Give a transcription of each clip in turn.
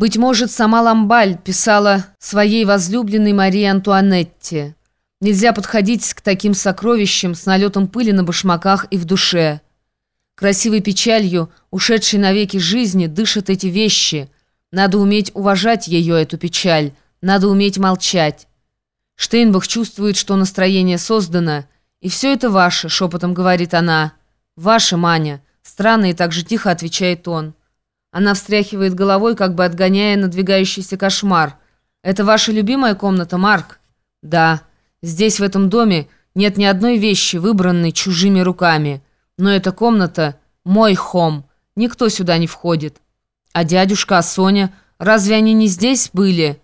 Быть может, сама Ламбаль писала своей возлюбленной Марии Антуанетте. Нельзя подходить к таким сокровищам с налетом пыли на башмаках и в душе. Красивой печалью, ушедшей навеки жизни, дышат эти вещи. Надо уметь уважать ее, эту печаль. Надо уметь молчать. Штейнбах чувствует, что настроение создано. «И все это ваше», — шепотом говорит она. «Ваше, Маня», — странно и так же тихо отвечает он. Она встряхивает головой, как бы отгоняя надвигающийся кошмар. «Это ваша любимая комната, Марк?» «Да. Здесь, в этом доме, нет ни одной вещи, выбранной чужими руками. Но эта комната — мой хом. Никто сюда не входит. А дядюшка, а Соня, разве они не здесь были?»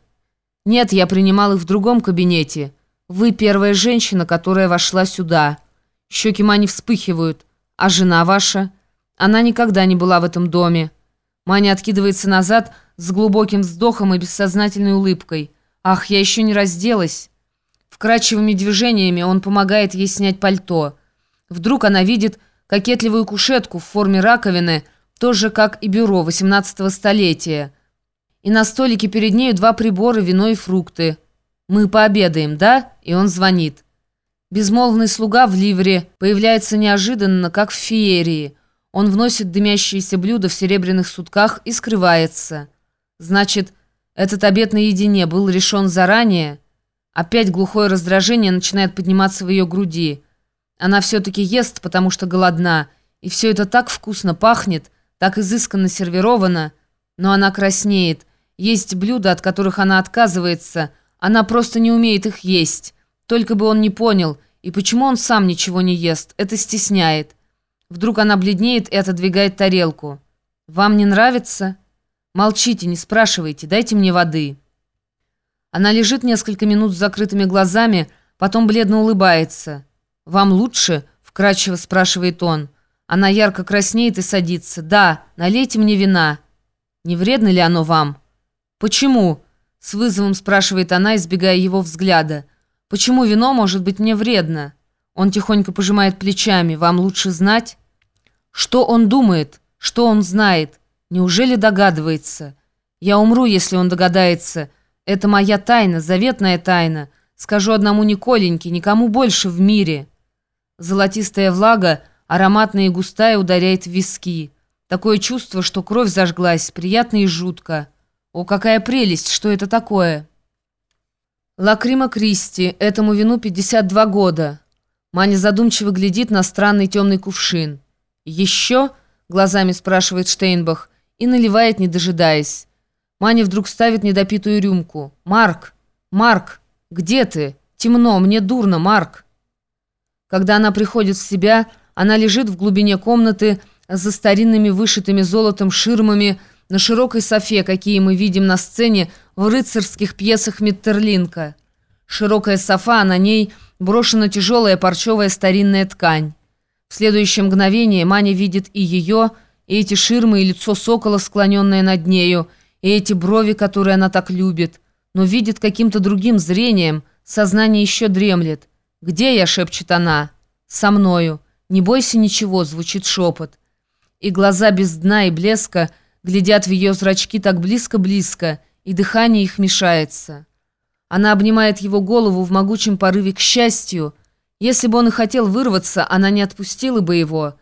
«Нет, я принимал их в другом кабинете. Вы первая женщина, которая вошла сюда. Щеки Мани вспыхивают. А жена ваша? Она никогда не была в этом доме». Маня откидывается назад с глубоким вздохом и бессознательной улыбкой. «Ах, я еще не разделась!» Вкрадчивыми движениями он помогает ей снять пальто. Вдруг она видит кокетливую кушетку в форме раковины, тоже как и бюро 18 столетия. И на столике перед нею два прибора, вино и фрукты. «Мы пообедаем, да?» И он звонит. Безмолвный слуга в ливре появляется неожиданно, как в феерии – он вносит дымящиеся блюда в серебряных сутках и скрывается. Значит, этот обед наедине был решен заранее? Опять глухое раздражение начинает подниматься в ее груди. Она все-таки ест, потому что голодна, и все это так вкусно пахнет, так изысканно сервировано, но она краснеет. Есть блюда, от которых она отказывается, она просто не умеет их есть. Только бы он не понял, и почему он сам ничего не ест, это стесняет. Вдруг она бледнеет и отодвигает тарелку. «Вам не нравится?» «Молчите, не спрашивайте, дайте мне воды». Она лежит несколько минут с закрытыми глазами, потом бледно улыбается. «Вам лучше?» — вкратчиво спрашивает он. Она ярко краснеет и садится. «Да, налейте мне вина». «Не вредно ли оно вам?» «Почему?» — с вызовом спрашивает она, избегая его взгляда. «Почему вино может быть мне вредно?» Он тихонько пожимает плечами. «Вам лучше знать?» «Что он думает? Что он знает? Неужели догадывается? Я умру, если он догадается. Это моя тайна, заветная тайна. Скажу одному Николеньке, никому больше в мире». Золотистая влага, ароматная и густая, ударяет в виски. Такое чувство, что кровь зажглась, приятно и жутко. О, какая прелесть, что это такое? Лакрима Кристи, этому вину 52 года. Маня задумчиво глядит на странный темный кувшин. «Еще?» — глазами спрашивает Штейнбах и наливает, не дожидаясь. Маня вдруг ставит недопитую рюмку. «Марк! Марк! Где ты? Темно, мне дурно, Марк!» Когда она приходит в себя, она лежит в глубине комнаты за старинными вышитыми золотом ширмами на широкой софе, какие мы видим на сцене в рыцарских пьесах Миттерлинка. Широкая софа, а на ней – брошена тяжелая парчевая старинная ткань. В следующее мгновение Маня видит и ее, и эти ширмы, и лицо сокола, склоненное над нею, и эти брови, которые она так любит. Но видит каким-то другим зрением, сознание еще дремлет. «Где я?» — шепчет она. «Со мною. Не бойся ничего», — звучит шепот. И глаза без дна и блеска глядят в ее зрачки так близко-близко, и дыхание их мешается. Она обнимает его голову в могучем порыве к счастью. Если бы он и хотел вырваться, она не отпустила бы его.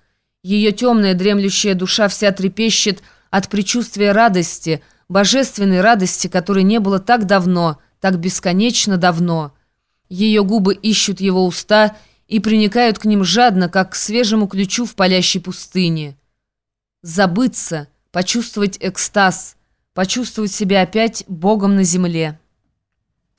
Ее темная дремлющая душа вся трепещет от предчувствия радости, божественной радости, которой не было так давно, так бесконечно давно. Ее губы ищут его уста и приникают к ним жадно, как к свежему ключу в палящей пустыне. Забыться, почувствовать экстаз, почувствовать себя опять Богом на земле.